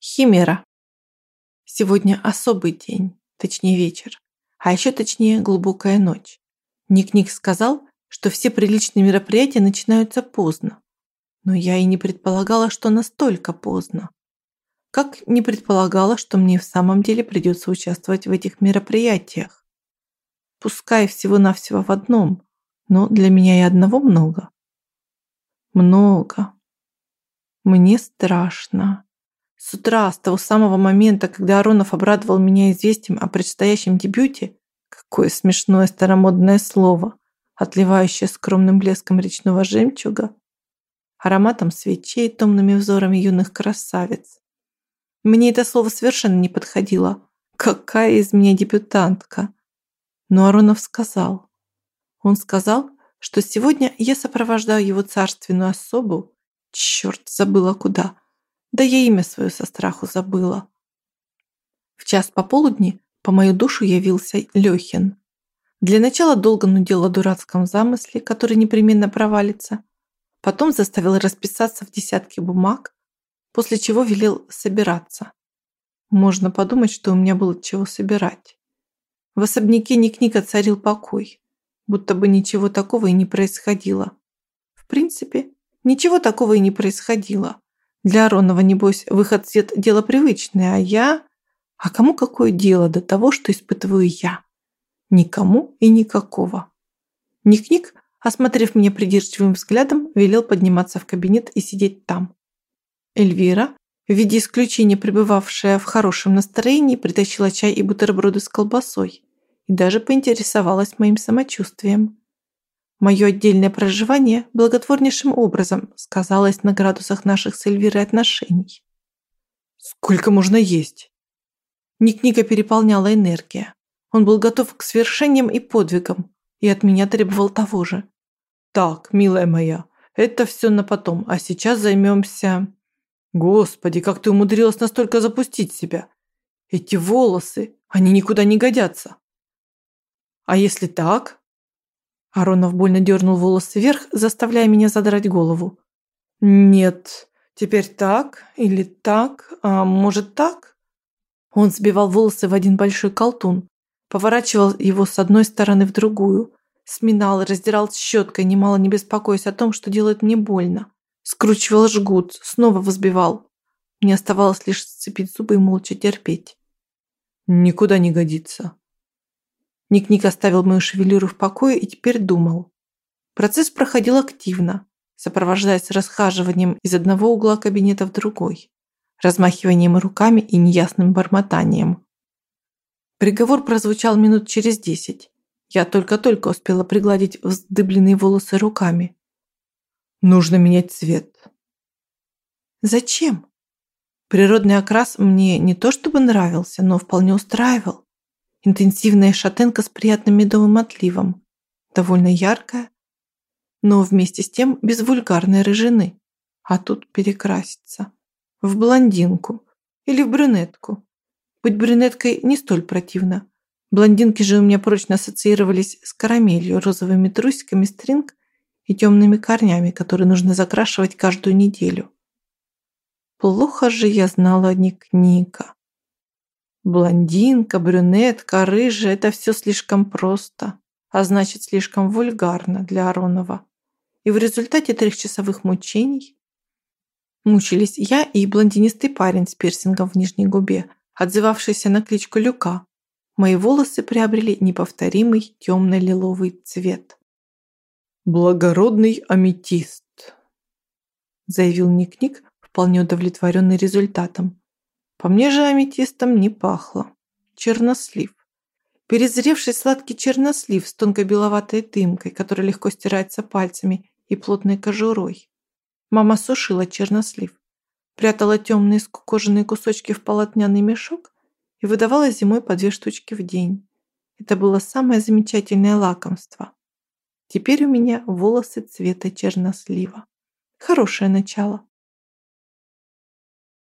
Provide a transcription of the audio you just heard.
Химера. Сегодня особый день, точнее вечер, а еще точнее глубокая ночь. Ник-Ник сказал, что все приличные мероприятия начинаются поздно. Но я и не предполагала, что настолько поздно. Как не предполагала, что мне в самом деле придется участвовать в этих мероприятиях. Пускай всего-навсего в одном, но для меня и одного много. Много. Мне страшно. С утра, с того самого момента, когда Аронов обрадовал меня известием о предстоящем дебюте, какое смешное старомодное слово, отливающее скромным блеском речного жемчуга, ароматом свечей, томными взорами юных красавиц. Мне это слово совершенно не подходило. Какая из меня дебютантка? Но Аронов сказал. Он сказал, что сегодня я сопровождаю его царственную особу, черт, забыла куда, да я имя свое со страху забыла. В час пополудни по мою душу явился Лёхин. Для начала долго нудел о дурацком замысле, который непременно провалится. Потом заставил расписаться в десятке бумаг, после чего велел собираться. Можно подумать, что у меня было чего собирать. В особняке Ник-Ника царил покой, будто бы ничего такого и не происходило. В принципе, ничего такого и не происходило. Для Аронова, небось, выход свет – дело привычное, а я... А кому какое дело до того, что испытываю я? Никому и никакого. Ник-Ник, осмотрев меня придирчивым взглядом, велел подниматься в кабинет и сидеть там. Эльвира, в виде исключения пребывавшая в хорошем настроении, притащила чай и бутерброды с колбасой и даже поинтересовалась моим самочувствием. Мое отдельное проживание благотворнейшим образом сказалось на градусах наших с Эльвирой отношений. «Сколько можно есть?» Ник-Ника переполняла энергия. Он был готов к свершениям и подвигам, и от меня требовал того же. «Так, милая моя, это все на потом, а сейчас займемся...» «Господи, как ты умудрилась настолько запустить себя! Эти волосы, они никуда не годятся!» «А если так?» Аронов больно дернул волосы вверх, заставляя меня задрать голову. «Нет, теперь так или так, а может так?» Он сбивал волосы в один большой колтун, поворачивал его с одной стороны в другую, сминал и раздирал щеткой, немало не беспокоясь о том, что делает мне больно. Скручивал жгут, снова взбивал. Мне оставалось лишь сцепить зубы и молча терпеть. «Никуда не годится», Ник-Ник оставил мою шевелюру в покое и теперь думал. Процесс проходил активно, сопровождаясь расхаживанием из одного угла кабинета в другой, размахиванием руками и неясным бормотанием. Приговор прозвучал минут через десять. Я только-только успела пригладить вздыбленные волосы руками. Нужно менять цвет. Зачем? Природный окрас мне не то чтобы нравился, но вполне устраивал. Интенсивная шатенка с приятным медовым отливом, довольно яркая, но вместе с тем без вульгарной рыжины. А тут перекраситься. В блондинку или в брюнетку. Быть брюнеткой не столь противно. Блондинки же у меня прочно ассоциировались с карамелью, розовыми трусиками стринг и темными корнями, которые нужно закрашивать каждую неделю. Плохо же я знала Ник Ника. Блондинка, брюнетка, рыжая – это все слишком просто, а значит слишком вульгарно для Аронова. И в результате трехчасовых мучений мучились я и блондинистый парень с пирсингом в нижней губе, отзывавшийся на кличку Люка. Мои волосы приобрели неповторимый темно-лиловый цвет. «Благородный аметист», заявил Ник-Ник, вполне удовлетворенный результатом. По мне же аметистом не пахло. Чернослив. Перезревший сладкий чернослив с тонкой беловатой дымкой, которая легко стирается пальцами и плотной кожурой. Мама сушила чернослив, прятала темные скукоженные кусочки в полотняный мешок и выдавала зимой по две штучки в день. Это было самое замечательное лакомство. Теперь у меня волосы цвета чернослива. Хорошее начало.